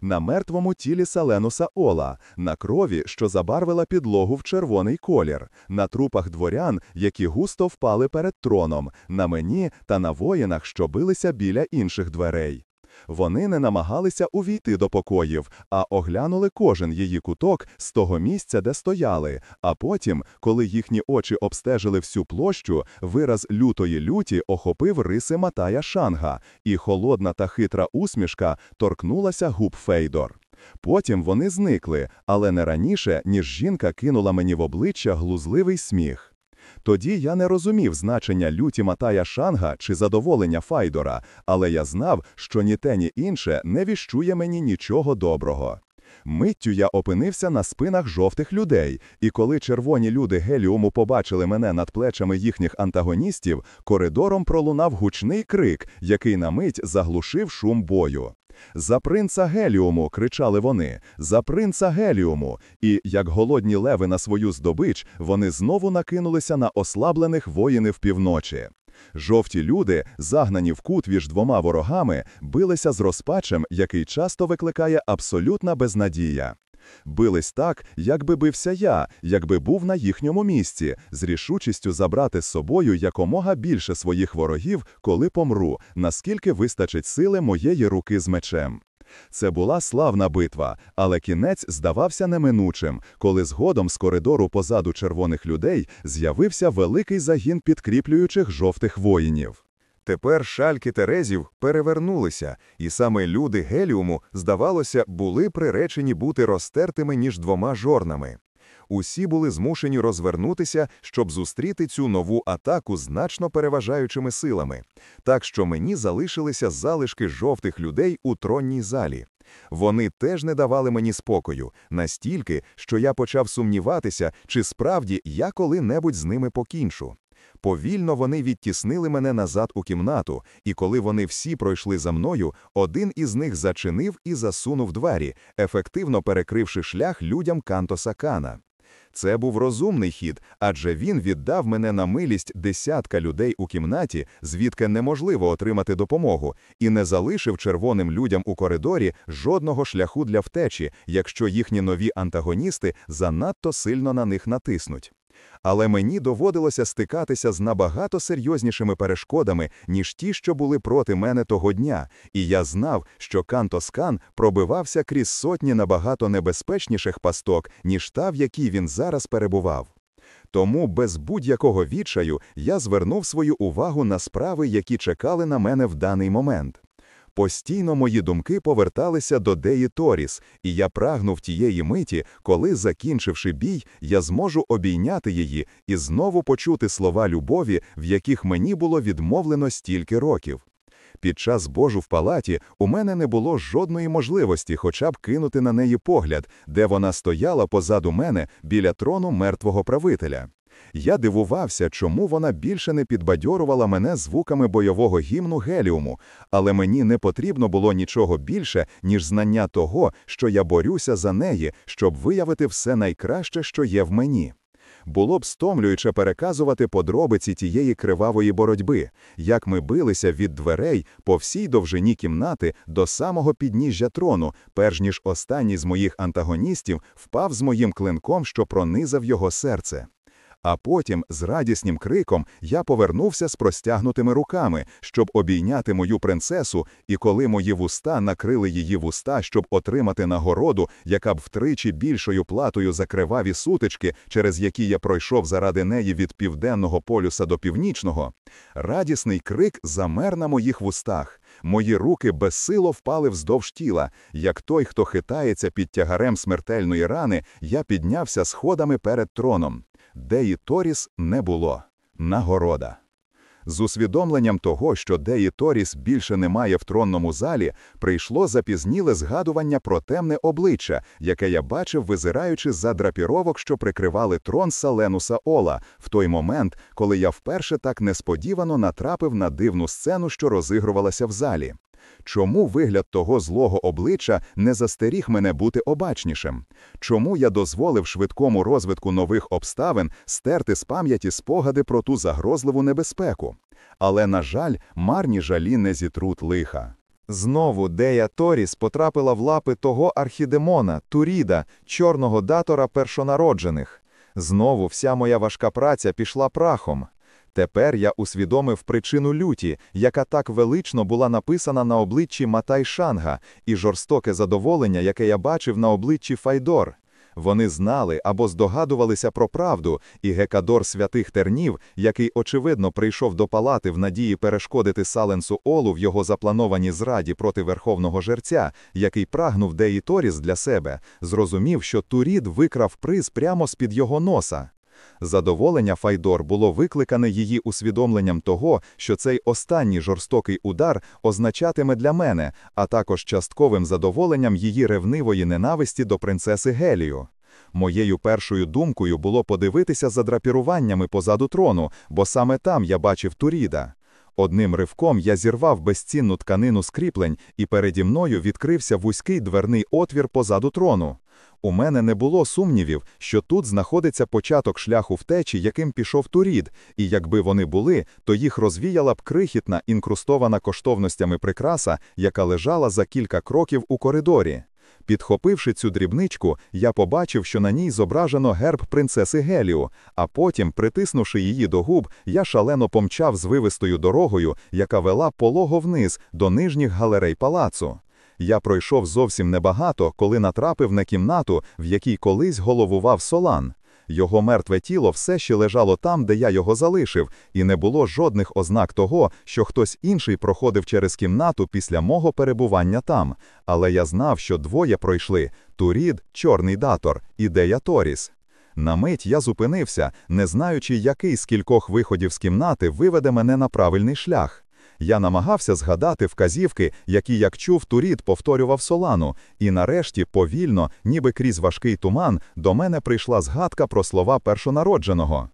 на мертвому тілі Саленуса Ола, на крові, що забарвила підлогу в червоний колір, на трупах дворян, які густо впали перед троном, на мені та на воїнах, що билися біля інших дверей. Вони не намагалися увійти до покоїв, а оглянули кожен її куток з того місця, де стояли. А потім, коли їхні очі обстежили всю площу, вираз лютої люті охопив риси Матая Шанга, і холодна та хитра усмішка торкнулася губ Фейдор. Потім вони зникли, але не раніше, ніж жінка кинула мені в обличчя глузливий сміх. Тоді я не розумів значення люті Матая Шанга чи задоволення Файдора, але я знав, що ні те, ні інше не віщує мені нічого доброго. Миттю я опинився на спинах жовтих людей, і коли червоні люди геліуму побачили мене над плечами їхніх антагоністів, коридором пролунав гучний крик, який на мить заглушив шум бою. За принца Геліуму кричали вони, за принца Геліуму, і, як голодні леви на свою здобич, вони знову накинулися на ослаблених воїнів півночі. Жовті люди, загнані в кут між двома ворогами, билися з розпачем, який часто викликає абсолютна безнадія. Бились так, якби бився я, якби був на їхньому місці, з рішучістю забрати з собою якомога більше своїх ворогів, коли помру, наскільки вистачить сили моєї руки з мечем. Це була славна битва, але кінець здавався неминучим, коли згодом з коридору позаду червоних людей з'явився великий загін підкріплюючих жовтих воїнів. Тепер шальки Терезів перевернулися, і саме люди Геліуму, здавалося, були приречені бути розтертими між двома жорнами. Усі були змушені розвернутися, щоб зустріти цю нову атаку значно переважаючими силами, так що мені залишилися залишки жовтих людей у тронній залі. Вони теж не давали мені спокою, настільки, що я почав сумніватися, чи справді я коли-небудь з ними покінчу. Повільно вони відтіснили мене назад у кімнату, і коли вони всі пройшли за мною, один із них зачинив і засунув двері, ефективно перекривши шлях людям Кантоса Кана. Це був розумний хід, адже він віддав мене на милість десятка людей у кімнаті, звідки неможливо отримати допомогу, і не залишив червоним людям у коридорі жодного шляху для втечі, якщо їхні нові антагоністи занадто сильно на них натиснуть але мені доводилося стикатися з набагато серйознішими перешкодами, ніж ті, що були проти мене того дня, і я знав, що Кантоскан пробивався крізь сотні набагато небезпечніших пасток, ніж та, в якій він зараз перебував. Тому без будь-якого відчаю я звернув свою увагу на справи, які чекали на мене в даний момент. Постійно мої думки поверталися до Деї Торіс, і я прагнув тієї миті, коли, закінчивши бій, я зможу обійняти її і знову почути слова любові, в яких мені було відмовлено стільки років. Під час божу в палаті у мене не було жодної можливості хоча б кинути на неї погляд, де вона стояла позаду мене біля трону мертвого правителя. Я дивувався, чому вона більше не підбадьорувала мене звуками бойового гімну геліуму, але мені не потрібно було нічого більше, ніж знання того, що я борюся за неї, щоб виявити все найкраще, що є в мені. Було б стомлююче переказувати подробиці тієї кривавої боротьби, як ми билися від дверей по всій довжині кімнати до самого підніжжя трону, перш ніж останній з моїх антагоністів впав з моїм клинком, що пронизав його серце. А потім, з радісним криком, я повернувся з простягнутими руками, щоб обійняти мою принцесу, і коли мої вуста накрили її вуста, щоб отримати нагороду, яка б втричі більшою платою за криваві сутички, через які я пройшов заради неї від південного полюса до північного, радісний крик замер на моїх вустах. Мої руки безсило впали вздовж тіла. Як той, хто хитається під тягарем смертельної рани, я піднявся сходами перед троном. Деї Торіс не було. Нагорода. З усвідомленням того, що Деї Торіс більше немає в тронному залі, прийшло запізніле згадування про темне обличчя, яке я бачив, визираючи за драпіровок, що прикривали трон Саленуса Ола, в той момент, коли я вперше так несподівано натрапив на дивну сцену, що розігрувалася в залі. Чому вигляд того злого обличчя не застеріг мене бути обачнішим? Чому я дозволив швидкому розвитку нових обставин стерти з пам'яті спогади про ту загрозливу небезпеку? Але, на жаль, марні жалі не зітрут лиха. Знову Дея Торіс потрапила в лапи того архідемона, Туріда, чорного датора першонароджених. Знову вся моя важка праця пішла прахом. Тепер я усвідомив причину люті, яка так велично була написана на обличчі Матай Шанга, і жорстоке задоволення, яке я бачив на обличчі Файдор. Вони знали або здогадувалися про правду, і Гекадор святих тернів, який очевидно прийшов до палати в надії перешкодити Саленсу Олу в його запланованій зраді проти верховного жерця, який прагнув Деї Торіс для себе, зрозумів, що Турід викрав приз прямо з-під його носа. Задоволення Файдор було викликане її усвідомленням того, що цей останній жорстокий удар означатиме для мене, а також частковим задоволенням її ревнивої ненависті до принцеси Гелію. Моєю першою думкою було подивитися за драпіруваннями позаду трону, бо саме там я бачив Туріда. Одним ривком я зірвав безцінну тканину скріплень, і переді мною відкрився вузький дверний отвір позаду трону. У мене не було сумнівів, що тут знаходиться початок шляху втечі, яким пішов Турід, і якби вони були, то їх розвіяла б крихітна, інкрустована коштовностями прикраса, яка лежала за кілька кроків у коридорі. Підхопивши цю дрібничку, я побачив, що на ній зображено герб принцеси Геліо, а потім, притиснувши її до губ, я шалено помчав звивистою дорогою, яка вела полого вниз до нижніх галерей палацу. Я пройшов зовсім небагато, коли натрапив на кімнату, в якій колись головував Солан. Його мертве тіло все ще лежало там, де я його залишив, і не було жодних ознак того, що хтось інший проходив через кімнату після мого перебування там. Але я знав, що двоє пройшли Турід, чорний датор і Дея Торіс. На мить я зупинився, не знаючи, який з кількох виходів з кімнати виведе мене на правильний шлях. Я намагався згадати вказівки, які, як чув, Турід повторював Солану, і нарешті, повільно, ніби крізь важкий туман, до мене прийшла згадка про слова першонародженого.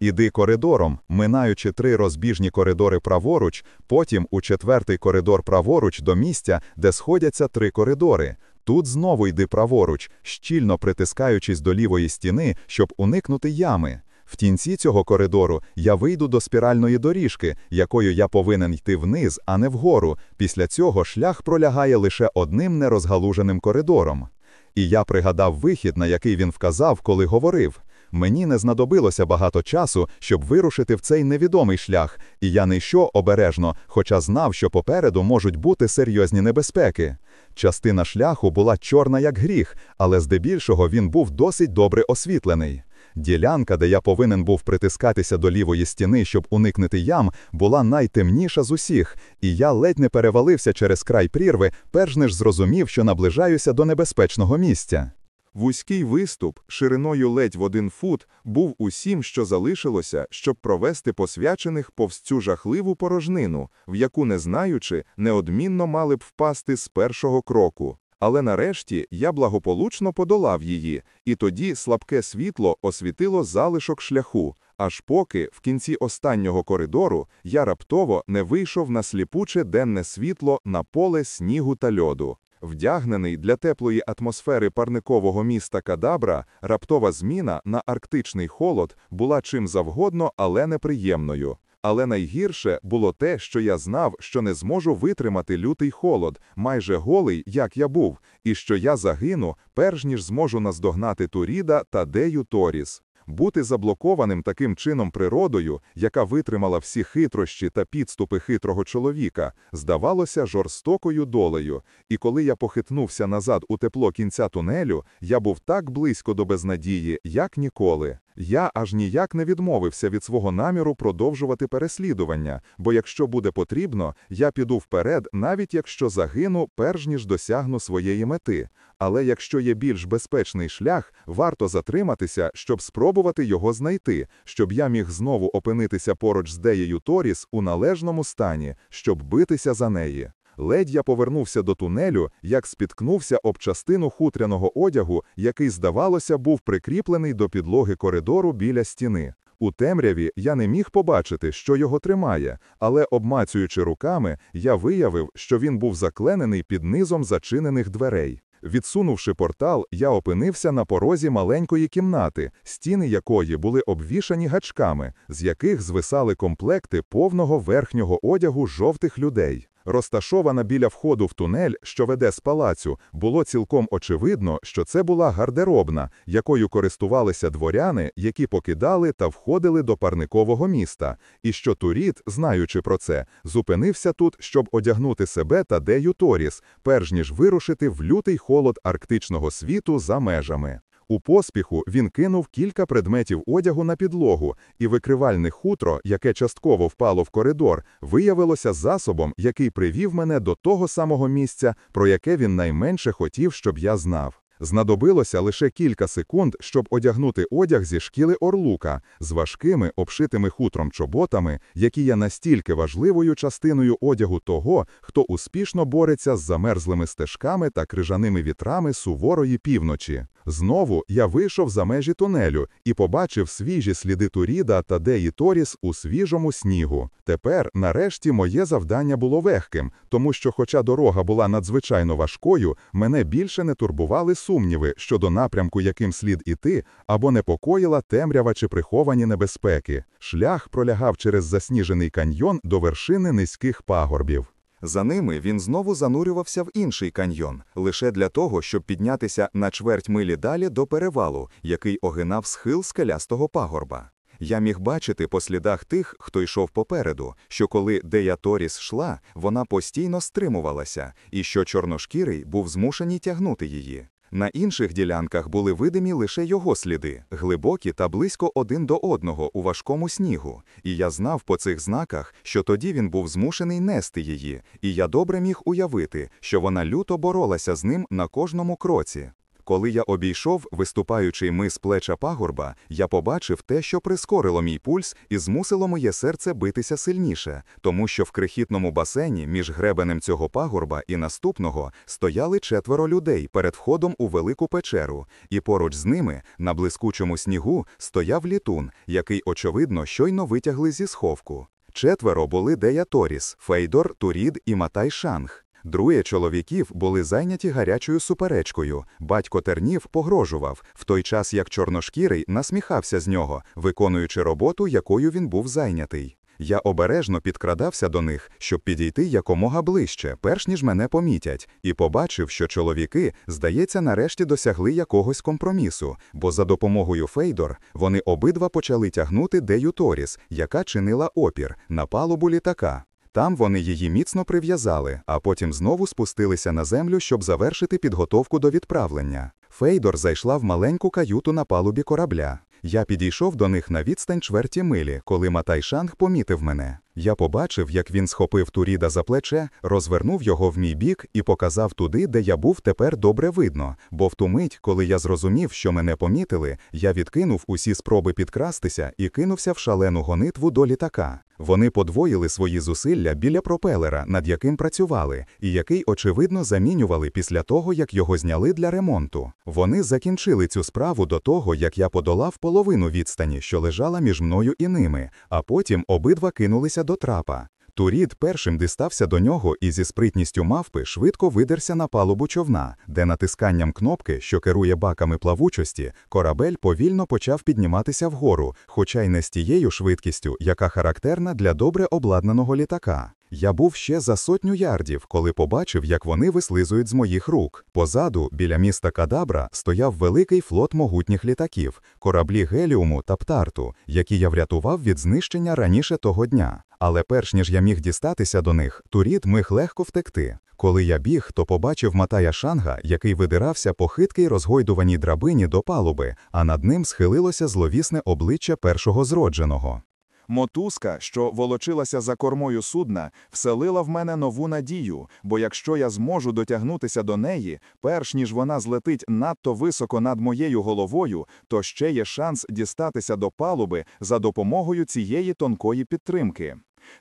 Іди коридором, минаючи три розбіжні коридори праворуч, потім у четвертий коридор праворуч до місця, де сходяться три коридори. Тут знову йди праворуч, щільно притискаючись до лівої стіни, щоб уникнути ями. В кінці цього коридору я вийду до спіральної доріжки, якою я повинен йти вниз, а не вгору. Після цього шлях пролягає лише одним нерозгалуженим коридором. І я пригадав вихід, на який він вказав, коли говорив. Мені не знадобилося багато часу, щоб вирушити в цей невідомий шлях, і я не йшов обережно, хоча знав, що попереду можуть бути серйозні небезпеки. Частина шляху була чорна як гріх, але здебільшого він був досить добре освітлений. Ділянка, де я повинен був притискатися до лівої стіни, щоб уникнути ям, була найтемніша з усіх, і я ледь не перевалився через край прірви, перш ніж зрозумів, що наближаюся до небезпечного місця. Вузький виступ, шириною ледь в один фут, був усім, що залишилося, щоб провести посвячених повз цю жахливу порожнину, в яку, не знаючи, неодмінно мали б впасти з першого кроку. Але нарешті я благополучно подолав її, і тоді слабке світло освітило залишок шляху, аж поки, в кінці останнього коридору, я раптово не вийшов на сліпуче денне світло на поле снігу та льоду. Вдягнений для теплої атмосфери парникового міста Кадабра, раптова зміна на арктичний холод була чим завгодно, але неприємною. Але найгірше було те, що я знав, що не зможу витримати лютий холод, майже голий, як я був, і що я загину, перш ніж зможу наздогнати Туріда та Дею Торіс. Бути заблокованим таким чином природою, яка витримала всі хитрощі та підступи хитрого чоловіка, здавалося жорстокою долею, і коли я похитнувся назад у тепло кінця тунелю, я був так близько до безнадії, як ніколи. Я аж ніяк не відмовився від свого наміру продовжувати переслідування, бо якщо буде потрібно, я піду вперед, навіть якщо загину, перш ніж досягну своєї мети. Але якщо є більш безпечний шлях, варто затриматися, щоб спробувати його знайти, щоб я міг знову опинитися поруч з Деєю Торіс у належному стані, щоб битися за неї. Ледь я повернувся до тунелю, як спіткнувся об частину хутряного одягу, який, здавалося, був прикріплений до підлоги коридору біля стіни. У темряві я не міг побачити, що його тримає, але, обмацюючи руками, я виявив, що він був закленений під низом зачинених дверей. Відсунувши портал, я опинився на порозі маленької кімнати, стіни якої були обвішані гачками, з яких звисали комплекти повного верхнього одягу жовтих людей. Розташована біля входу в тунель, що веде з палацю, було цілком очевидно, що це була гардеробна, якою користувалися дворяни, які покидали та входили до парникового міста, і що Туріт, знаючи про це, зупинився тут, щоб одягнути себе та Дею Торіс, перш ніж вирушити в лютий холод арктичного світу за межами. У поспіху він кинув кілька предметів одягу на підлогу, і викривальне хутро, яке частково впало в коридор, виявилося засобом, який привів мене до того самого місця, про яке він найменше хотів, щоб я знав. Знадобилося лише кілька секунд, щоб одягнути одяг зі шкіли орлука з важкими, обшитими хутром чоботами, які є настільки важливою частиною одягу того, хто успішно бореться з замерзлими стежками та крижаними вітрами суворої півночі. Знову я вийшов за межі тунелю і побачив свіжі сліди Туріда та Деї Торіс у свіжому снігу. Тепер, нарешті, моє завдання було легким, тому що, хоча дорога була надзвичайно важкою, мене більше не турбували сумніви щодо напрямку, яким слід іти, або непокоїла темрява чи приховані небезпеки. Шлях пролягав через засніжений каньйон до вершини низьких пагорбів. За ними він знову занурювався в інший каньйон, лише для того, щоб піднятися на чверть милі далі до перевалу, який огинав схил скелястого пагорба. Я міг бачити по слідах тих, хто йшов попереду, що коли Дея Торіс йшла, вона постійно стримувалася, і що чорношкірий був змушений тягнути її. На інших ділянках були видимі лише його сліди, глибокі та близько один до одного у важкому снігу, і я знав по цих знаках, що тоді він був змушений нести її, і я добре міг уявити, що вона люто боролася з ним на кожному кроці. Коли я обійшов виступаючий мис плеча пагорба, я побачив те, що прискорило мій пульс і змусило моє серце битися сильніше, тому що в крихітному басейні між гребенем цього пагорба і наступного стояли четверо людей перед входом у велику печеру, і поруч з ними, на блискучому снігу, стояв літун, який, очевидно, щойно витягли зі сховку. Четверо були Дея Торіс, Фейдор, Турід і Матай Шанг. Двоє чоловіків були зайняті гарячою суперечкою. Батько тернів погрожував, в той час як чорношкірий насміхався з нього, виконуючи роботу, якою він був зайнятий. Я обережно підкрадався до них, щоб підійти якомога ближче, перш ніж мене помітять, і побачив, що чоловіки, здається, нарешті досягли якогось компромісу, бо за допомогою Файдор вони обидва почали тягнути Дею Торіс, яка чинила опір, на палубу літака. Там вони її міцно прив'язали, а потім знову спустилися на землю, щоб завершити підготовку до відправлення. Файдор зайшла в маленьку каюту на палубі корабля. Я підійшов до них на відстань чверті милі, коли Матай Шанг помітив мене. Я побачив, як він схопив Туріда за плече, розвернув його в мій бік і показав туди, де я був тепер добре видно, бо в ту мить, коли я зрозумів, що мене помітили, я відкинув усі спроби підкрастися і кинувся в шалену гонитву до літака. Вони подвоїли свої зусилля біля пропелера, над яким працювали, і який, очевидно, замінювали після того, як його зняли для ремонту. Вони закінчили цю справу до того, як я подолав половину відстані, що лежала між мною і ними, а потім обидва кинулися до трапа. Турід першим дістався до нього і зі спритністю мавпи швидко видерся на палубу човна, де натисканням кнопки, що керує баками плавучості, корабель повільно почав підніматися вгору, хоча й не з тією швидкістю, яка характерна для добре обладнаного літака. Я був ще за сотню ярдів, коли побачив, як вони вислизують з моїх рук. Позаду, біля міста Кадабра, стояв великий флот могутніх літаків, кораблі Геліуму та Птарту, які я врятував від знищення раніше того дня. Але перш ніж я міг дістатися до них, Турід міг легко втекти. Коли я біг, то побачив Матая Шанга, який видирався по хиткій розгойдуваній драбині до палуби, а над ним схилилося зловісне обличчя першого зродженого. Мотузка, що волочилася за кормою судна, вселила в мене нову надію, бо якщо я зможу дотягнутися до неї, перш ніж вона злетить надто високо над моєю головою, то ще є шанс дістатися до палуби за допомогою цієї тонкої підтримки.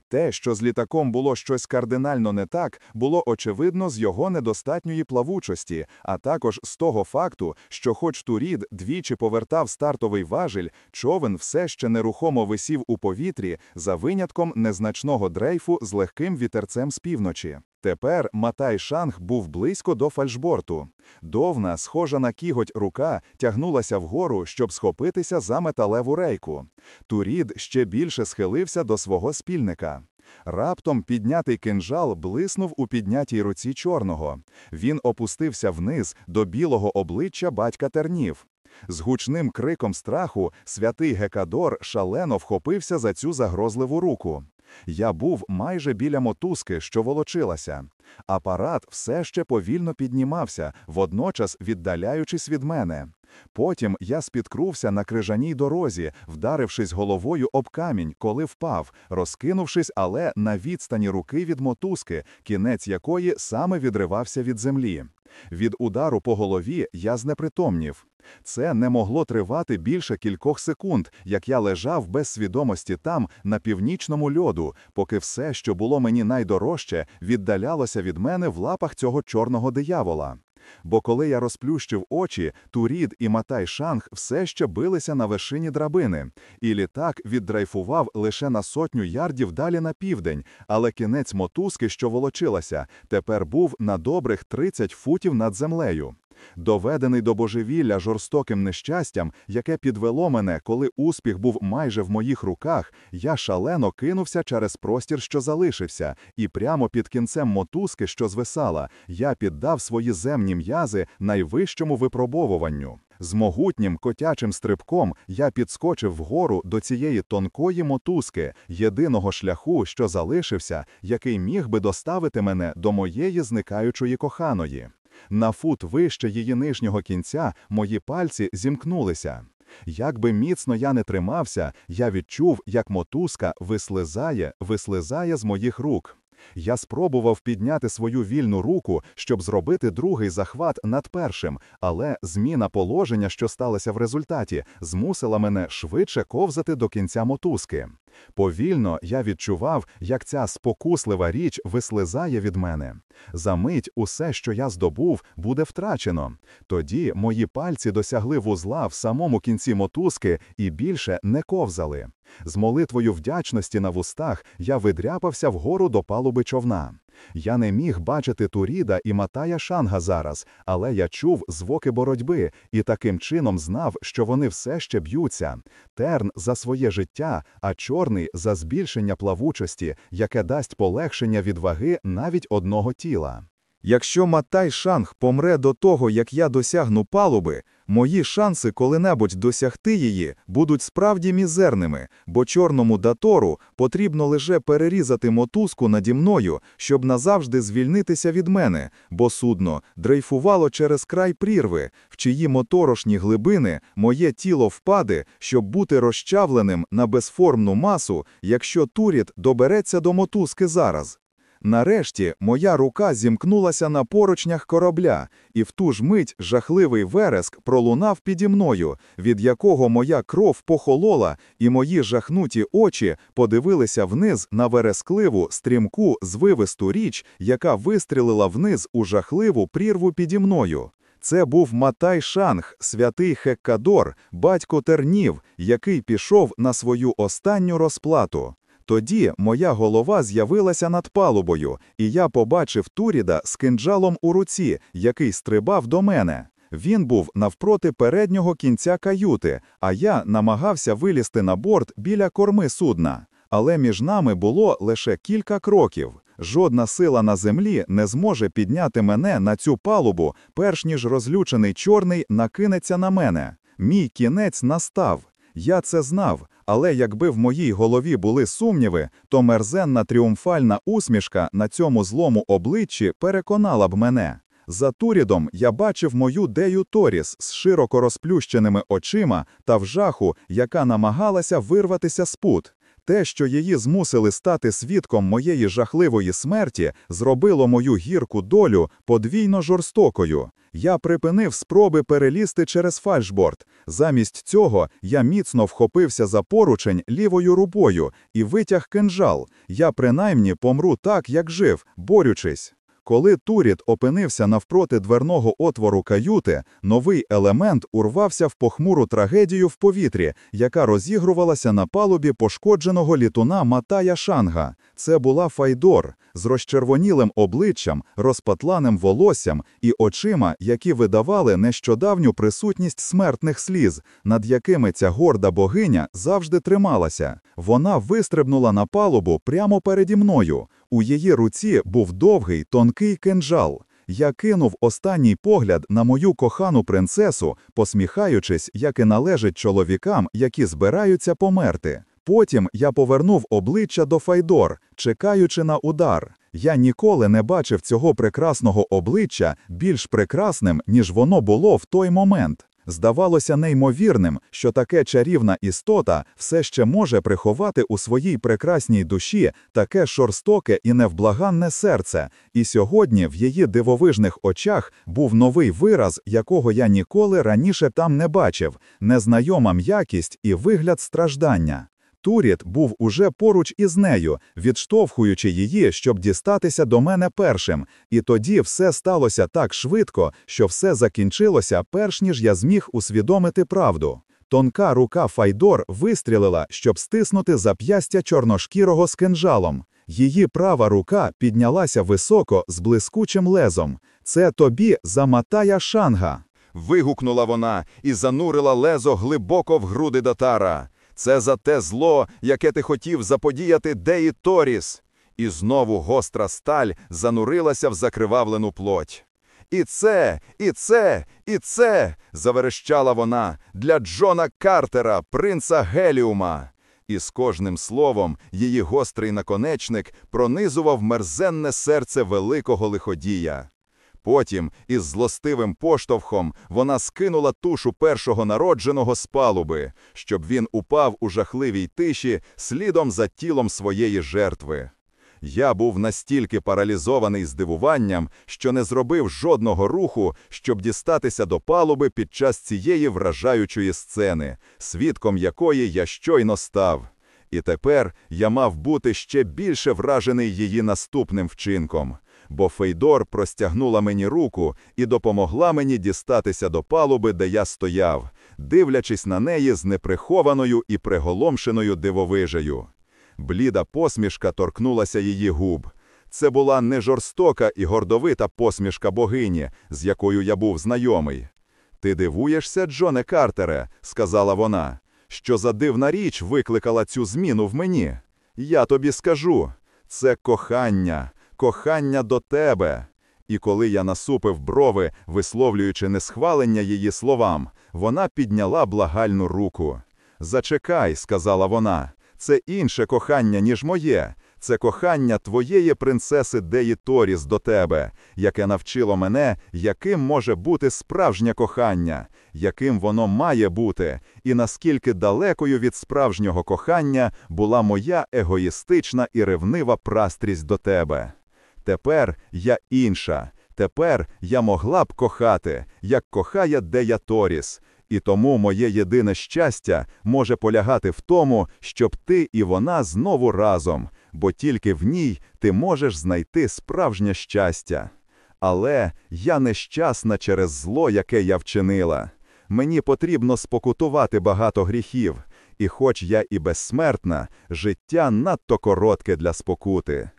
Те, що з літаком було щось кардинально не так, було очевидно з його недостатньої плавучості, а також з того факту, що, хоч Турід двічі повертав стартовий важіль, човен все ще нерухомо висів у повітрі за винятком незначного дрейфу з легким вітерцем з півночі. Тепер Матай Шанг був близько до фальшборту. Довна, схожа на кіготь рука, тягнулася вгору, щоб схопитися за металеву рейку. Турід ще більше схилився до свого спільника. Раптом піднятий кинжал блиснув у піднятій руці чорного. Він опустився вниз до білого обличчя батька тернів. З гучним криком страху святий Гекадор шалено вхопився за цю загрозливу руку. Я був майже біля мотузки, що волочилася. Апарат все ще повільно піднімався, водночас віддаляючись від мене. Потім я спіткнувся на крижаній дорозі, вдарившись головою об камінь, коли впав, розкинувшись, але на відстані руки від мотузки, кінець якої саме відривався від землі. Від удару по голові я знепритомнів. Це не могло тривати більше кількох секунд, як я лежав без свідомості там, на північному льоду, поки все, що було мені найдорожче, віддалялося від мене в лапах цього чорного диявола. Бо коли я розплющив очі, Турід і Матай Шанг все ще билися на вершині драбини, і літак віддрайфував лише на сотню ярдів далі на південь, але кінець мотузки, що волочилася, тепер був на добрих 30 футів над землею. Доведений до божевілля жорстоким нещастям, яке підвело мене, коли успіх був майже в моїх руках, я шалено кинувся через простір, що залишився, і прямо під кінцем мотузки, що звисала, я піддав свої земні м'язи найвищому випробовуванню. З могутнім котячим стрибком я підскочив вгору до цієї тонкої мотузки, єдиного шляху, що залишився, який міг би доставити мене до моєї зникаючої коханої. На фут вище її нижнього кінця мої пальці зімкнулися. Як би міцно я не тримався, я відчув, як мотузка вислизає, вислизає з моїх рук. Я спробував підняти свою вільну руку, щоб зробити другий захват над першим, але зміна положення, що сталося в результаті, змусила мене швидше ковзати до кінця мотузки. Повільно я відчував, як ця спокуслива річ вислизає від мене. За мить усе, що я здобув, буде втрачено. Тоді мої пальці досягли вузла в самому кінці мотузки і більше не ковзали. З молитвою вдячності на вустах я видряпався вгору до палуби човна. Я не міг бачити Туріда і Матая Шанга зараз, але я чув звуки боротьби і таким чином знав, що вони все ще б'ються. Терн за своє життя, а чорний за збільшення плавучості, яке дасть полегшення від ваги навіть одного тіла. Якщо Матай Шанг помре до того, як я досягну палуби, мої шанси коли-небудь досягти її будуть справді мізерними, бо чорномудатору потрібно лише перерізати мотузку наді мною, щоб назавжди звільнитися від мене, бо судно дрейфувало через край прірви, в чиї моторошні глибини моє тіло впаде, щоб бути розчавленим на безформну масу, якщо Туріт добереться до мотузки зараз. Нарешті моя рука зімкнулася на поручнях корабля, і в ту ж мить жахливий вереск пролунав піді мною, від якого моя кров похолола, і мої жахнуті очі подивилися вниз на верескливу, стрімку, звивисту річ, яка вистрілила вниз у жахливу прірву піді мною. Це був Матай Шанг, святий Хеккадор, батько тернів, який пішов на свою останню розплату. Тоді моя голова з'явилася над палубою, і я побачив Туріда з кинджалом у руці, який стрибав до мене. Він був навпроти переднього кінця каюти, а я намагався вилізти на борт біля корми судна. Але між нами було лише кілька кроків. Жодна сила на землі не зможе підняти мене на цю палубу, перш ніж розлючений чорний накинеться на мене. Мій кінець настав. Я це знав, але якби в моїй голові були сумніви, то мерзенна тріумфальна усмішка на цьому злому обличчі переконала б мене. За Турідом я бачив мою Дею Торіс з широко розплющеними очима та в жаху, яка намагалася вирватися з пут. Те, що її змусили стати свідком моєї жахливої смерті, зробило мою гірку долю подвійно жорстокою. Я припинив спроби перелізти через фальшборд. Замість цього я міцно вхопився за поручень лівою рукою і витяг кинжал. Я принаймні помру так, як жив, борючись. Коли Турід опинився навпроти дверного отвору каюти, новий елемент увірвався в похмуру трагедію в повітрі, яка розігрувалася на палубі пошкодженого літуна Матая Шанга. Це була Файдор з розчервонілим обличчям, розпатланим волоссям і очима, які видавали нещодавню присутність смертних сліз, над якими ця горда богиня завжди трималася. Вона вистрибнула на палубу прямо переді мною. У її руці був довгий, тонкий кинджал. Я кинув останній погляд на мою кохану принцесу, посміхаючись, як і належить чоловікам, які збираються померти. Потім я повернув обличчя до Файдор, чекаючи на удар. Я ніколи не бачив цього прекрасного обличчя більш прекрасним, ніж воно було в той момент. Здавалося неймовірним, що таке чарівна істота все ще може приховати у своїй прекрасній душі таке шорстоке і невблаганне серце, і сьогодні в її дивовижних очах був новий вираз, якого я ніколи раніше там не бачив, незнайома м'якість і вигляд страждання. Туріт був уже поруч із нею, відштовхуючи її, щоб дістатися до мене першим, і тоді все сталося так швидко, що все закінчилося, перш ніж я зміг усвідомити правду. Тонка рука Файдор вистрілила, щоб стиснути зап'ястя чорношкірого з кинжалом. Її права рука піднялася високо з блискучим лезом. Це тобі заматая шанга. Вигукнула вона і занурила лезо глибоко в груди Датара. Це за те зло, яке ти хотів заподіяти Деї Торіс. І знову гостра сталь занурилася в закривавлену плоть. І це, і це, і це, заверещала вона, для Джона Картера, принца Геліума. І з кожним словом її гострий наконечник пронизував мерзенне серце великого лиходія. Потім, із злостивим поштовхом, вона скинула тушу першого народженого з палуби, щоб він упав у жахливій тиші слідом за тілом своєї жертви. Я був настільки паралізований здивуванням, що не зробив жодного руху, щоб дістатися до палуби під час цієї вражаючої сцени, свідком якої я щойно став. І тепер я мав бути ще більше вражений її наступним вчинком бо Фейдор простягнула мені руку і допомогла мені дістатися до палуби, де я стояв, дивлячись на неї з неприхованою і приголомшеною дивовижею. Бліда посмішка торкнулася її губ. Це була не жорстока і гордовита посмішка богині, з якою я був знайомий. Ти дивуєшся, Джоне Картере, сказала вона, що за дивна річ викликала цю зміну в мені. Я тобі скажу це кохання, кохання до тебе. І коли я насупив брови, висловлюючи несхвалення її словам, вона підняла благальну руку. Зачекай, сказала вона, це інше кохання, ніж моє. Це кохання твоєї принцеси Деї Торіс до тебе, яке навчило мене, яким може бути справжнє кохання, яким воно має бути, і наскільки далекою від справжнього кохання була моя егоїстична і ревнива прастрість до тебе. Тепер я інша. Тепер я могла б кохати, як кохає Дея Торіс, і тому моє єдине щастя може полягати в тому, щоб ти і вона знову разом, бо тільки в ній ти можеш знайти справжнє щастя. Але я нещасна через зло, яке я вчинила. Мені потрібно спокутувати багато гріхів, і, хоч я і безсмертна, життя надто коротке для спокути.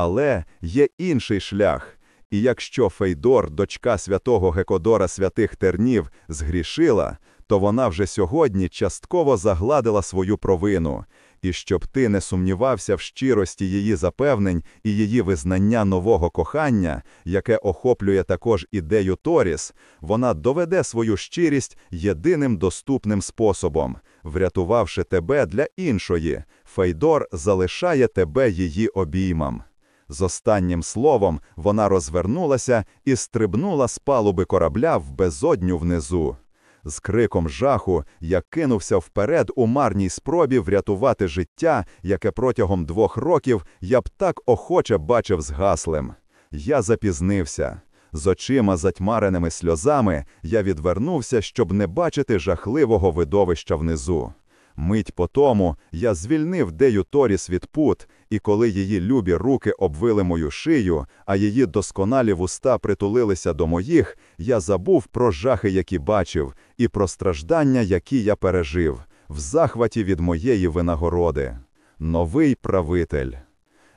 Але є інший шлях. І якщо Фейдор, дочка святого Гекодора святих тернів, згрішила, то вона вже сьогодні частково загладила свою провину, і щоб ти не сумнівався в щирості її запевнень і її визнання нового кохання, яке охоплює також ідею Торіс, вона доведе свою щирість єдиним доступним способом, врятувавши тебе для іншої, Фейдор залишає тебе її обіймам. З останнім словом вона розвернулася і стрибнула з палуби корабля в безодню внизу. З криком жаху я кинувся вперед у марній спробі врятувати життя, яке протягом двох років я б так охоче бачив згаслим. Я запізнився. З очима, затьмареними сльозами, я відвернувся, щоб не бачити жахливого видовища внизу. Мить по тому я звільнив Дею Торіс від пут, і коли її любі руки обвили мою шию, а її досконалі вуста притулилися до моїх, я забув про жахи, які бачив, і про страждання, які я пережив, в захваті від моєї винагороди. Новий правитель.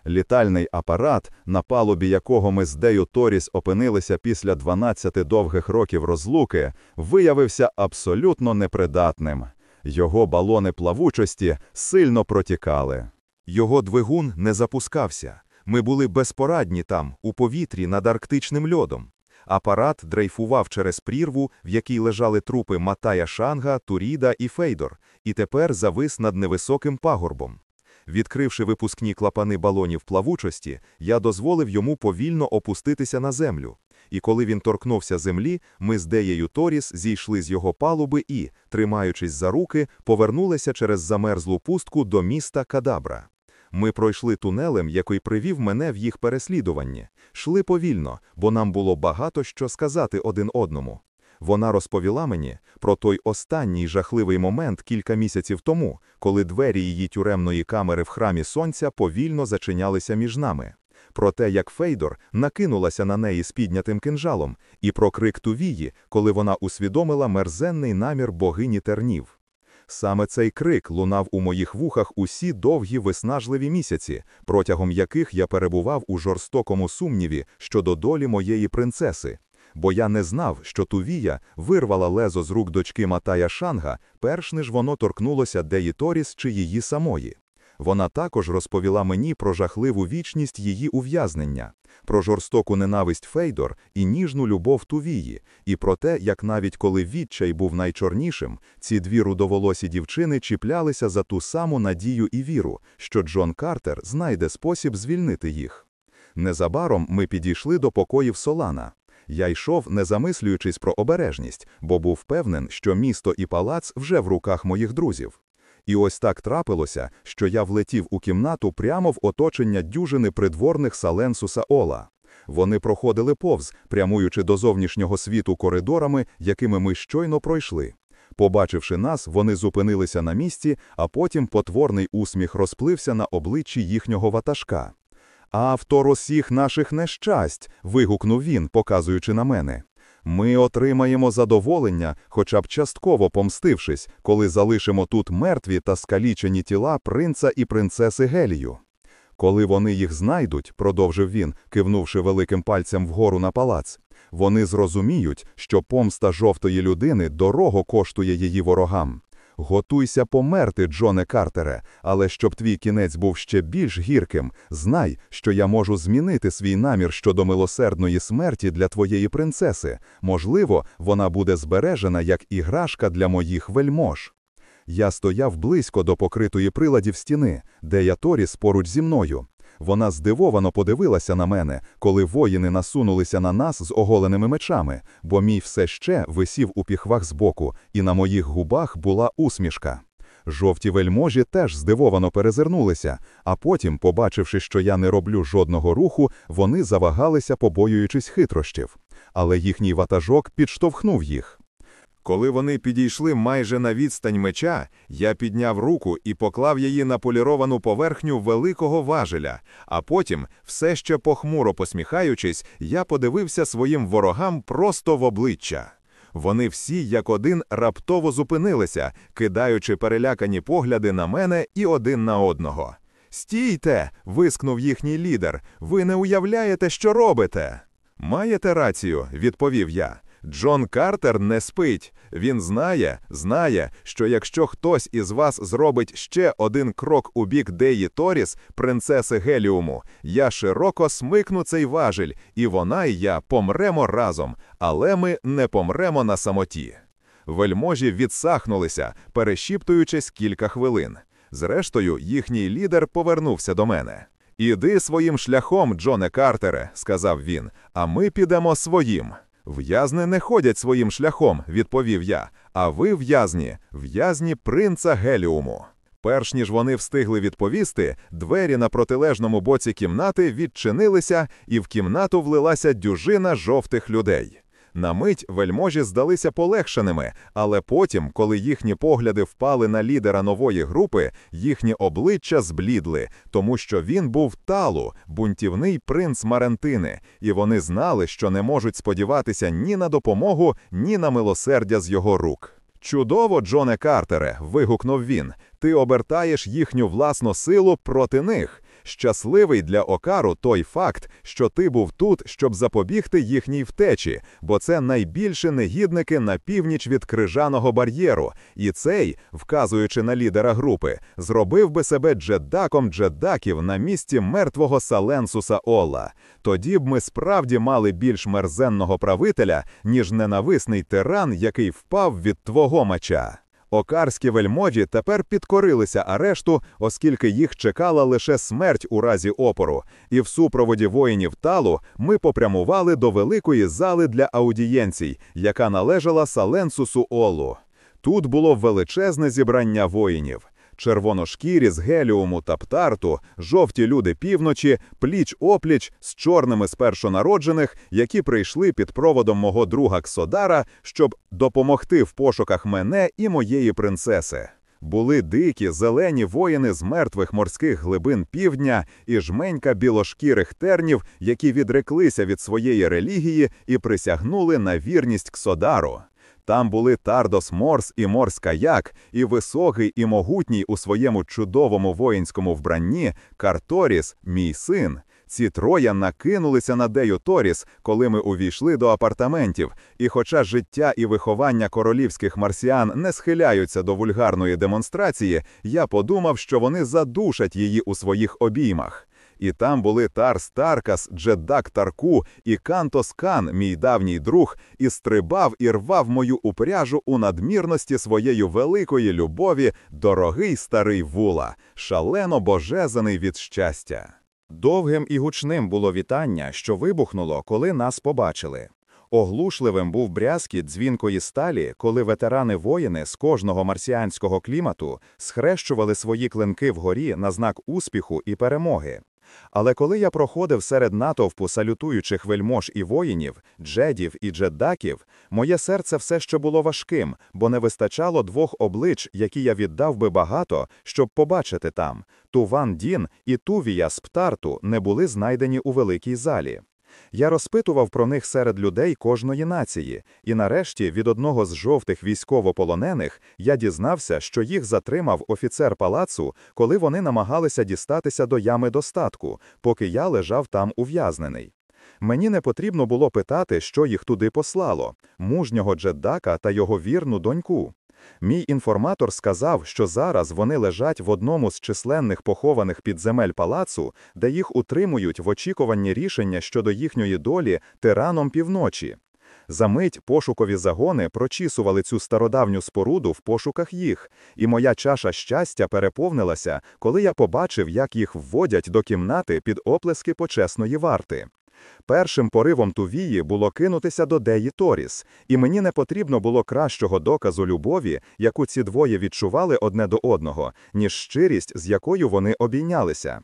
Літальний апарат, на палубі якого ми з Дею Торіс опинилися після 12 довгих років розлуки, виявився абсолютно непридатним. Його балони плавучості сильно протікали. Його двигун не запускався. Ми були безпорадні там, у повітрі над арктичним льодом. Апарат дрейфував через прірву, в якій лежали трупи Матая Шанга, Туріда і Фейдор, і тепер завис над невисоким пагорбом. Відкривши випускні клапани балонів плавучості, я дозволив йому повільно опуститися на землю. І коли він торкнувся землі, ми з Деєю Торіс зійшли з його палуби і, тримаючись за руки, повернулися через замерзлу пустку до міста Кадабра. Ми пройшли тунелем, який привів мене в їх переслідуванні. Шли повільно, бо нам було багато що сказати один одному. Вона розповіла мені про той останній жахливий момент кілька місяців тому, коли двері її тюремної камери в храмі сонця повільно зачинялися між нами. Про те, як Фейдор накинулася на неї з піднятим кинжалом, і про крик Тувії, коли вона усвідомила мерзенний намір богині тернів. Саме цей крик лунав у моїх вухах усі довгі виснажливі місяці, протягом яких я перебував у жорстокому сумніві щодо долі моєї принцеси, бо я не знав, що Тувія вирвала лезо з рук дочки Матая Шанга, перш ніж воно торкнулося Деї чи її самої. Вона також розповіла мені про жахливу вічність її ув'язнення, про жорстоку ненависть Фейдор і ніжну любов Тувії, і про те, як навіть коли відчай був найчорнішим, ці дві рудоволосі дівчини чіплялися за ту саму надію і віру, що Джон Картер знайде спосіб звільнити їх. Незабаром ми підійшли до покоїв Солана. Я йшов, не замислюючись про обережність, бо був певнен, що місто і палац вже в руках моїх друзів. І ось так трапилося, що я влетів у кімнату прямо в оточення дюжини придворних Саленсуса Ола. Вони проходили повз, прямуючи до зовнішнього світу коридорами, якими ми щойно пройшли. Побачивши нас, вони зупинилися на місці, а потім потворний усміх розплився на обличчі їхнього ватажка. Автор усіх наших нещасть. вигукнув він, показуючи на мене. Ми отримаємо задоволення, хоча б частково помстившись, коли залишимо тут мертві та скалічені тіла принца і принцеси Гелію. Коли вони їх знайдуть, продовжив він, кивнувши великим пальцем вгору на палац, вони зрозуміють, що помста жовтої людини дорого коштує її ворогам. Готуйся померти, Джоне Картере, але щоб твій кінець був ще більш гірким, знай, що я можу змінити свій намір щодо милосердної смерті для твоєї принцеси. Можливо, вона буде збережена як іграшка для моїх вельмож. Я стояв близько до покритої приладів стіни, де я Торіс поруч зі мною. Вона здивовано подивилася на мене, коли воїни насунулися на нас з оголеними мечами, бо мій все ще висів у піхвах збоку, і на моїх губах була усмішка. Жовті вельможі теж здивовано перезирнулися, а потім, побачивши, що я не роблю жодного руху, вони завагалися, побоюючись хитрощів. Але їхній ватажок підштовхнув їх. Коли вони підійшли майже на відстань меча, я підняв руку і поклав її на поліровану поверхню великого важеля, а потім, все ще похмуро посміхаючись, я подивився своїм ворогам просто в обличчя. Вони всі, як один, раптово зупинилися, кидаючи перелякані погляди на мене і один на одного. Стійте! вискнув їхній лідер. Ви не уявляєте, що робите. Маєте рацію, відповів я. Джон Картер не спить. Він знає, знає, що якщо хтось із вас зробить ще один крок у бік Деї Торіс, принцеси Геліуму, я широко смикну цей важель, і вона і я помремо разом, але ми не помремо на самоті. Вельможі відсахнулися, перешіптуючись кілька хвилин. Зрештою, їхній лідер повернувся до мене. Іди своїм шляхом, Джоне Картере, сказав він, а ми підемо своїм. В'язни не ходять своїм шляхом, відповів я. А ви в'язні, в'язні принца Геліуму. Перш ніж вони встигли відповісти, двері на протилежному боці кімнати відчинилися, і в кімнату влилася дюжина жовтих людей. На мить вельможі здалися полегшеними, але потім, коли їхні погляди впали на лідера нової групи, їхні обличчя зблідли, тому що він був талу, бунтівний принц Марентини, і вони знали, що не можуть сподіватися ні на допомогу, ні на милосердя з його рук. Чудово, Джоне Картере, вигукнув він. Ти обертаєш їхню власну силу проти них. Щасливий для Окару той факт, що ти був тут, щоб запобігти їхній втечі, бо це найбільше негідники на північ від крижаного бар'єру, і цей, вказуючи на лідера групи, зробив би себе джедаком джедаків на місці мертвого Саленсуса Олла. Тоді б ми справді мали більш мерзенного правителя, ніж ненависний тиран, який впав від твого меча. Окарські вельможі тепер підкорилися арешту, оскільки їх чекала лише смерть у разі опору, і в супроводі воїнів талу ми попрямували до великої зали для аудієнцій, яка належала Саленсусу Олу. Тут було величезне зібрання воїнів. Червоношкірі з геліуму та птарту, жовті люди півночі, пліч-опліч з чорними з першонароджених, які прийшли під проводом мого друга Ксодара, щоб допомогти в пошуках мене і моєї принцеси. Були дикі зелені воїни з мертвих морських глибин півдня і жменька білошкірих тернів, які відреклися від своєї релігії і присягнули на вірність Ксодару. Там були Тардос Морс і Морс Каяк, і високий і могутній у своєму чудовому воїнському вбранні Карторіс, мій син. Ці троє накинулися на Дею Торіс, коли ми увійшли до апартаментів. І хоча життя і виховання королівських марсіан не схиляються до вульгарної демонстрації, я подумав, що вони задушать її у своїх обіймах. І там були Тарс Таркас, Джеддак Тарку і Кантос Кан, мій давній друг, і стрибав і рвав мою упряжу у надмірності своєї великої любові, дорогий старий вула, шалено божезаний від щастя. Довгим і гучним було вітання, що вибухнуло, коли нас побачили. Оглушливим був брязкіт дзвінкої сталі, коли ветерани-воїни з кожного марсіанського клімату схрещували свої клинки вгорі на знак успіху і перемоги. Але коли я проходив серед натовпу салютуючих вельмож і воїнів, джедів і джеддаків, моє серце все ще було важким, бо не вистачало двох облич, які я віддав би багато, щоб побачити там. Туван Дін і Тувія з Птарту не були знайдені у великій залі. Я розпитував про них серед людей кожної нації, і нарешті від одного з жовтих військовополонених я дізнався, що їх затримав офіцер палацу, коли вони намагалися дістатися до ями достатку, поки я лежав там ув'язнений. Мені не потрібно було питати, що їх туди послало мужнього Джеддака та його вірну доньку. Мій інформатор сказав, що зараз вони лежать в одному з численних похованих підземель палацу, де їх утримують в очікуванні рішення щодо їхньої долі тираном півночі. Замить пошукові загони прочісували цю стародавню споруду в пошуках їх, і моя чаша щастя переповнилася, коли я побачив, як їх вводять до кімнати під оплески почесної варти. Першим поривом Тувії було кинутися до Деї Торіс, і мені не потрібно було кращого доказу любові, яку ці двоє відчували одне до одного, ніж щирість, з якою вони обійнялися.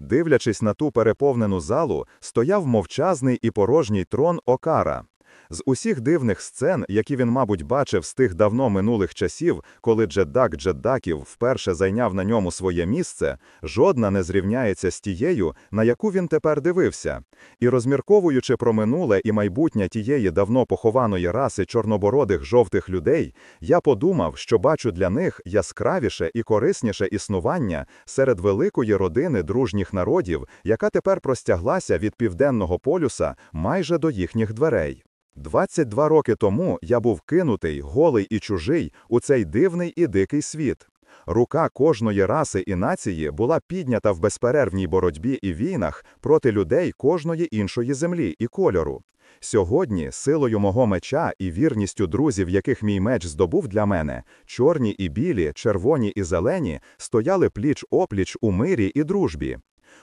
Дивлячись на ту переповнену залу, стояв мовчазний і порожній трон Окара. З усіх дивних сцен, які він, мабуть, бачив з тих давно минулих часів, коли Джеддак Джеддаків вперше зайняв на ньому своє місце, жодна не зрівняється з тією, на яку він тепер дивився. І розмірковуючи про минуле і майбутнє тієї давно похованої раси чорнобородих жовтих людей, я подумав, що бачу для них яскравіше і корисніше існування серед великої родини дружніх народів, яка тепер простяглася від південного полюса майже до їхніх дверей. 22 роки тому я був кинутий, голий і чужий у цей дивний і дикий світ. Рука кожної раси і нації була піднята в безперервній боротьбі і війнах проти людей кожної іншої землі і кольору. Сьогодні, силою мого меча і вірністю друзів, яких мій меч здобув для мене, чорні і білі, червоні і зелені стояли пліч опліч у мирі і дружбі.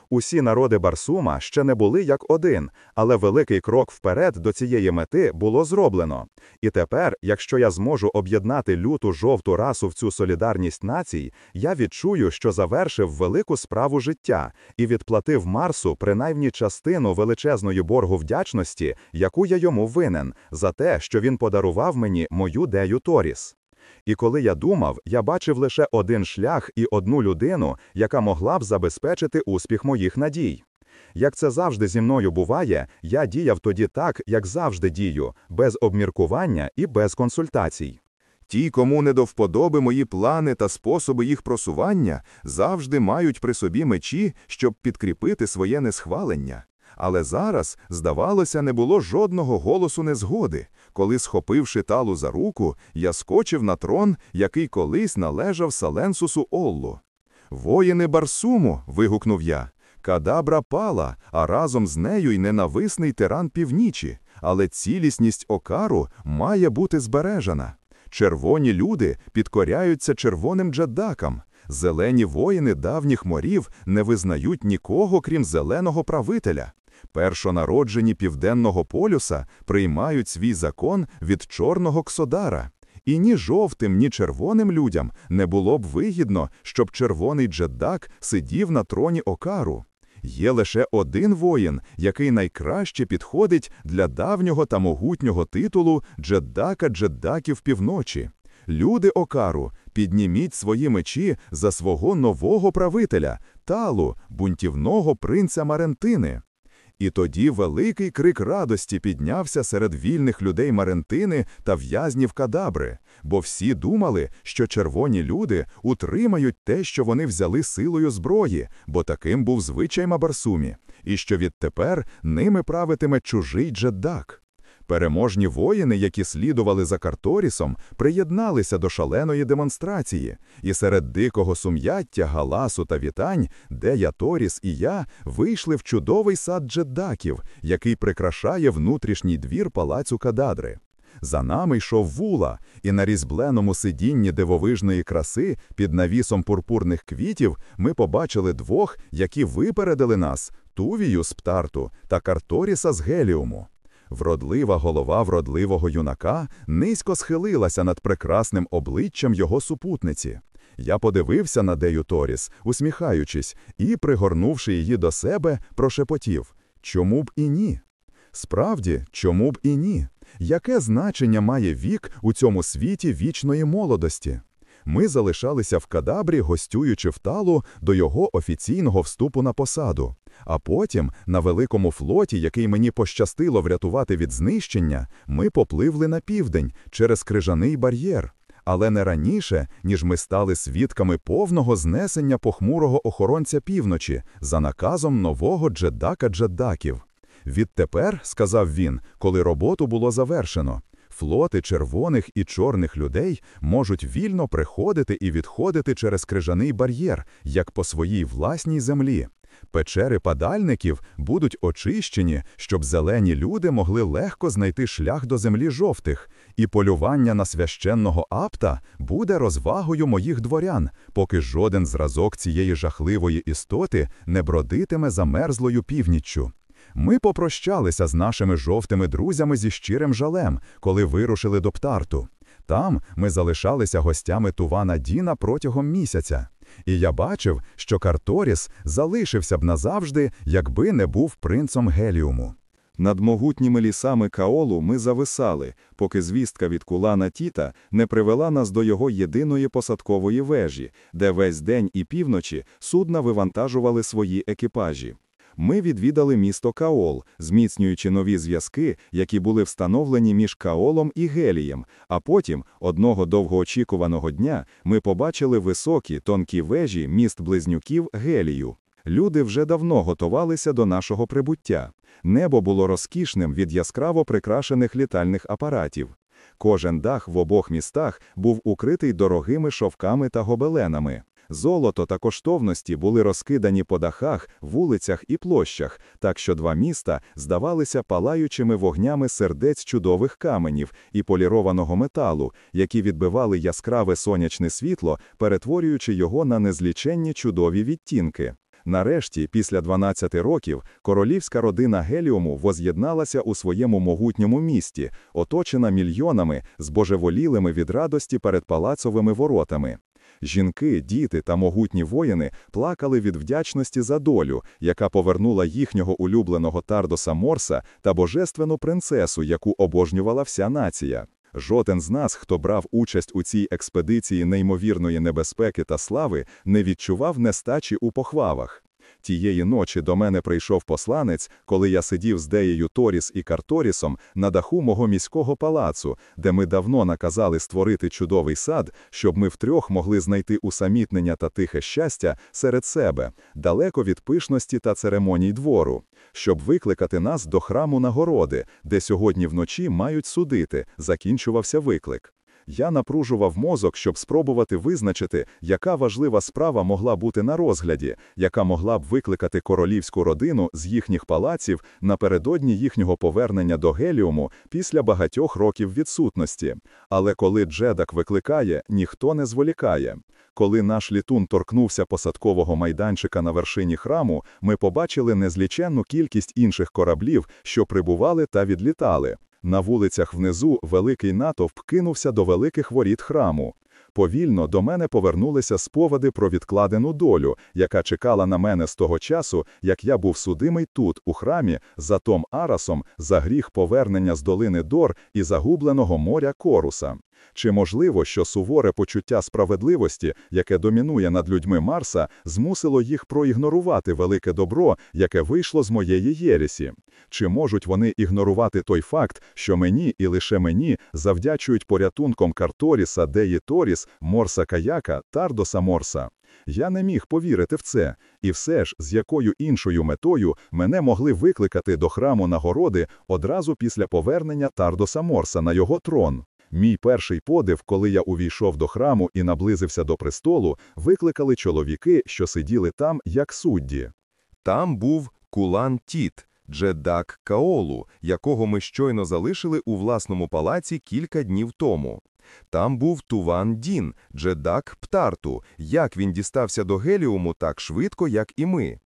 Усі народи Барсума ще не були як один, але великий крок вперед до цієї мети було зроблено. І тепер, якщо я зможу об'єднати люту жовту расу в цю солідарність націй, я відчую, що завершив велику справу життя і відплатив Марсу принаймні частину величезної боргу вдячності, яку я йому винен, за те, що він подарував мені мою дею Торіс. І коли я думав, я бачив лише один шлях і одну людину, яка могла б забезпечити успіх моїх надій. Як це завжди зі мною буває, я діяв тоді так, як завжди дію, без обміркування і без консультацій. Ті, кому не до вподоби мої плани та способи їх просування, завжди мають при собі мечі, щоб підкріпити своє несхвалення. Але зараз, здавалося, не було жодного голосу незгоди, коли, схопивши талу за руку, я скочив на трон, який колись належав Саленсусу Оллу. Воїни Барсуму. вигукнув я. Кадабра пала, а разом з нею й ненависний тиран північі, але цілісність окару має бути збережена. Червоні люди підкоряються червоним джедакам. Зелені воїни давніх морів не визнають нікого, крім зеленого правителя. Першонароджені Південного полюса приймають свій закон від чорного ксодара. І ні жовтим, ні червоним людям не було б вигідно, щоб червоний джеддак сидів на троні окару. Є лише один воїн, який найкраще підходить для давнього та могутнього титулу джеддака джеддаків півночі. Люди окару, підніміть свої мечі за свого нового правителя, талу, бунтівного принца Марентини. І тоді великий крик радості піднявся серед вільних людей Марентини та в'язнів кадабри, бо всі думали, що червоні люди утримають те, що вони взяли силою зброї, бо таким був звичай Мабарсумі, і що відтепер ними правитиме чужий джеддак. Переможні воїни, які слідували за Карторісом, приєдналися до шаленої демонстрації, і серед дикого сум'яття, галасу та вітань, де я Торіс і я вийшли в чудовий сад джеддаків, який прикрашає внутрішній двір палацу Кададри. За нами йшов вула, і на різьбленому сидінні дивовижної краси під навісом пурпурних квітів ми побачили двох, які випередили нас Тувію з Птарту та Карторіса з Геліуму. Вродлива голова вродливого юнака низько схилилася над прекрасним обличчям його супутниці. Я подивився на Дею Торіс, усміхаючись, і, пригорнувши її до себе, прошепотів чому б і ні? Справді, чому б і ні? Яке значення має вік у цьому світі вічної молодості? Ми залишалися в кадабрі, гостюючи в талу до його офіційного вступу на посаду. А потім, на великому флоті, який мені пощастило врятувати від знищення, ми попливли на південь через крижаний бар'єр. Але не раніше, ніж ми стали свідками повного знесення похмурого охоронця півночі за наказом нового джедака джедаків. Відтепер, сказав він, коли роботу було завершено, флоти червоних і чорних людей можуть вільно приходити і відходити через крижаний бар'єр, як по своїй власній землі. Печери падальників будуть очищені, щоб зелені люди могли легко знайти шлях до землі жовтих, і полювання на священного апта буде розвагою моїх дворян, поки жоден зразок цієї жахливої істоти не бродитиме замерзлою північчю. Ми попрощалися з нашими жовтими друзями зі щирим жалем, коли вирушили до Птарту. Там ми залишалися гостями Тувана Діна протягом місяця. І я бачив, що Карторіс залишився б назавжди, якби не був принцом Геліуму. Над могутніми лісами Каолу ми зависали, поки звістка від кулана Тіта не привела нас до його єдиної посадкової вежі, де весь день і півночі судна вивантажували свої екіпажі ми відвідали місто Каол, зміцнюючи нові зв'язки, які були встановлені між Каолом і Гелієм. А потім, одного довгоочікуваного дня, ми побачили високі тонкі вежі міст близнюків Гелію. Люди вже давно готувалися до нашого прибуття. Небо було розкішним від яскраво прикрашених літальних апаратів. Кожен дах в обох містах був укритий дорогими шовками та гобеленами. Золото та коштовності були розкидані по дахах, вулицях і площах, так що два міста здавалися палаючими вогнями сердець чудових каменів і полірованого металу, які відбивали яскраве сонячне світло, перетворюючи його на незліченні чудові відтінки. Нарешті, після 12 років, королівська родина Геліуму воз'єдналася у своєму могутньому місті, оточена мільйонами, збожеволілими від радості перед палацовими воротами. Жінки, діти та могутні воїни плакали від вдячності за долю, яка повернула їхнього улюбленого Тардоса Морса та божественну принцесу, яку обожнювала вся нація. Жоден з нас, хто брав участь у цій експедиції неймовірної небезпеки та слави, не відчував нестачі у похвавах. Тієї ночі до мене прийшов посланець, коли я сидів з Деєю Торіс і Карторісом на даху мого міського палацу, де ми давно наказали створити чудовий сад, щоб ми втрьох могли знайти усамітнення та тихе щастя серед себе, далеко від пишності та церемоній двору, щоб викликати нас до храму нагороди, де сьогодні вночі мають судити, закінчувався виклик. Я напружував мозок, щоб спробувати визначити, яка важлива справа могла бути на розгляді, яка могла б викликати королівську родину з їхніх палаців напередодні їхнього повернення до Геліуму після багатьох років відсутності. Але коли Джедак викликає, ніхто не зволікає. Коли наш літун торкнувся посадкового майданчика на вершині храму, ми побачили незліченну кількість інших кораблів, що прибували та відлітали. На вулицях внизу великий натовп кинувся до великих воріт храму. Повільно до мене повернулися сповади про відкладену долю, яка чекала на мене з того часу, як я був судимий тут, у храмі, за Том Арасом, за гріх повернення з долини Дор і загубленого моря Коруса. Чи можливо, що суворе почуття справедливості, яке домінує над людьми Марса, змусило їх проігнорувати велике добро, яке вийшло з моєї єресі? Чи можуть вони ігнорувати той факт, що мені і лише мені завдячують порятунком Карторіса, Деї Торіс, Морса Каяка, Тардоса Морса? Я не міг повірити в це, і все ж, з якою іншою метою мене могли викликати до храму нагороди одразу після повернення Тардоса Морса на його трон. Мій перший подив, коли я увійшов до храму і наблизився до престолу, викликали чоловіки, що сиділи там, як судді. Там був Кулан Тіт, Джедак Каолу, якого ми щойно залишили у власному палаці кілька днів тому. Там був Туван Дін, Джедак Птарту, як він дістався до Геліуму так швидко, як і ми.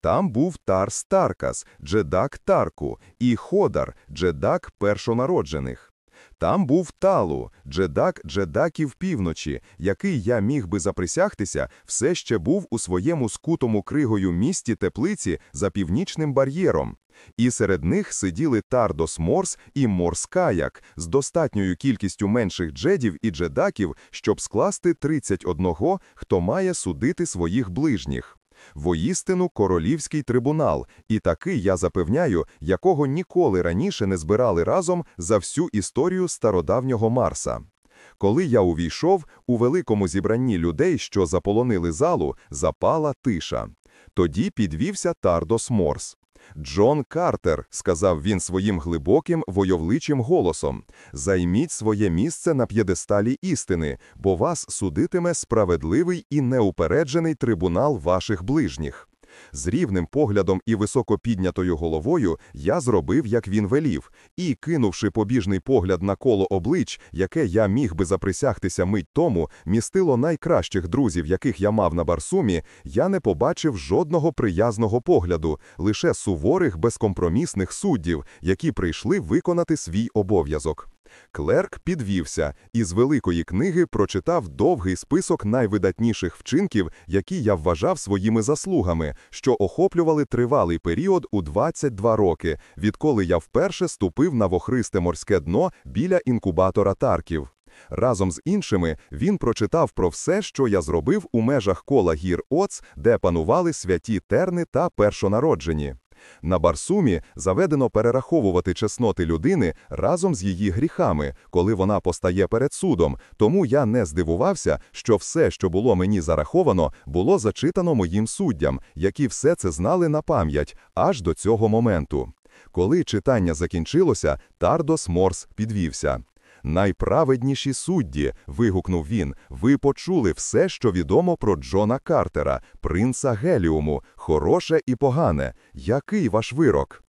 Там був Тарс Таркас, Джедак Тарку, і Ходар, Джедак першонароджених. Там був Талу, джедак джедаків півночі, який я міг би заприсягтися, все ще був у своєму скутому кригою місті теплиці за північним бар'єром. І серед них сиділи Тардос Морс і Морс Каяк з достатньою кількістю менших джедів і джедаків, щоб скласти 31, хто має судити своїх ближніх. Воістину королівський трибунал, і такий, я запевняю, якого ніколи раніше не збирали разом за всю історію стародавнього Марса. Коли я увійшов, у великому зібранні людей, що заполонили залу, запала тиша. Тоді підвівся Тардос Морс. Джон Картер, сказав він своїм глибоким войовличим голосом, займіть своє місце на п'єдесталі істини, бо вас судитиме справедливий і неупереджений трибунал ваших ближніх. З рівним поглядом і високо піднятою головою я зробив, як він велів, і, кинувши побіжний погляд на коло облич, яке я міг би заприсягтися мить тому, містило найкращих друзів, яких я мав на Барсумі, я не побачив жодного приязного погляду, лише суворих безкомпромісних суддів, які прийшли виконати свій обов'язок. Клерк підвівся і з великої книги прочитав довгий список найвидатніших вчинків, які я вважав своїми заслугами, що охоплювали тривалий період у 22 роки, відколи я вперше ступив на вохристе морське дно біля інкубатора Тарків. Разом з іншими він прочитав про все, що я зробив у межах кола гір Оц, де панували святі терни та першонароджені. На Барсумі заведено перераховувати чесноти людини разом з її гріхами, коли вона постає перед судом, тому я не здивувався, що все, що було мені зараховано, було зачитано моїм суддям, які все це знали на пам'ять аж до цього моменту. Коли читання закінчилося, Тардос Морс підвівся. Найправедніші судді, вигукнув він, ви почули все, що відомо про Джона Картера, принца Геліуму, хороше і погане. Який ваш вирок?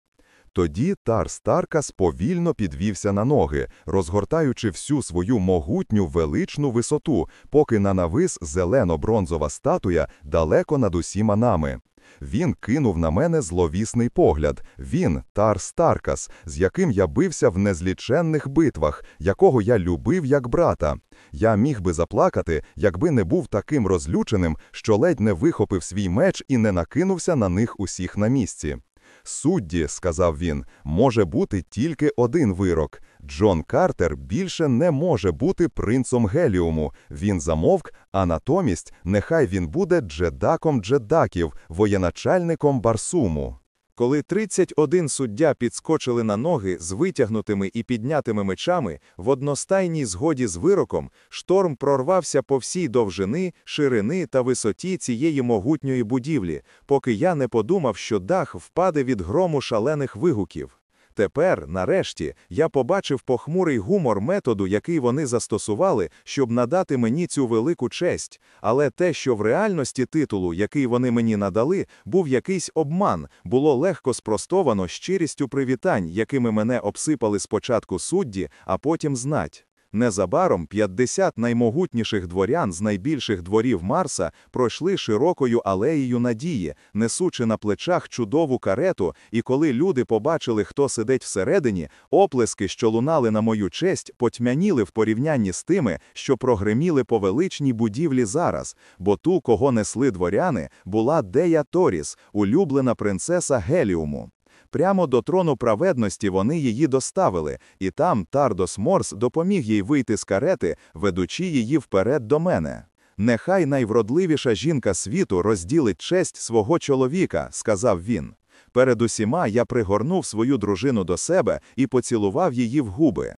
Тоді Тарс Таркас повільно підвівся на ноги, розгортаючи всю свою могутню величну висоту, поки на навис зелено-бронзова статуя далеко над усіма нами. Він кинув на мене зловісний погляд. Він, Тар Старкас, з яким я бився в незліченних битвах, якого я любив як брата. Я міг би заплакати, якби не був таким розлюченим, що ледь не вихопив свій меч і не накинувся на них усіх на місці. Судді, сказав він, може бути тільки один вирок. Джон Картер більше не може бути принцом Геліуму. Він замовк, а натомість нехай він буде джедаком джедаків, воєначальником Барсуму. Коли 31 суддя підскочили на ноги з витягнутими і піднятими мечами, в одностайній згоді з вироком, шторм прорвався по всій довжини, ширини та висоті цієї могутньої будівлі, поки я не подумав, що дах впаде від грому шалених вигуків. Тепер, нарешті, я побачив похмурий гумор методу, який вони застосували, щоб надати мені цю велику честь, але те, що в реальності титулу, який вони мені надали, був якийсь обман, було легко спростовано щирістю привітань, якими мене обсипали спочатку судді, а потім знать. Незабаром 50 наймогутніших дворян з найбільших дворів Марса пройшли широкою алеєю надії, несучи на плечах чудову карету, і коли люди побачили, хто сидить всередині, оплески, що лунали на мою честь, потьмяніли в порівнянні з тими, що прогреміли по величній будівлі зараз, бо ту, кого несли дворяни, була Дея Торіс, улюблена принцеса Геліуму. Прямо до трону праведності вони її доставили, і там Тардос Морс допоміг їй вийти з карети, ведучи її вперед до мене. Нехай найвродливіша жінка світу розділить честь свого чоловіка, сказав він. Перед усіма я пригорнув свою дружину до себе і поцілував її в губи.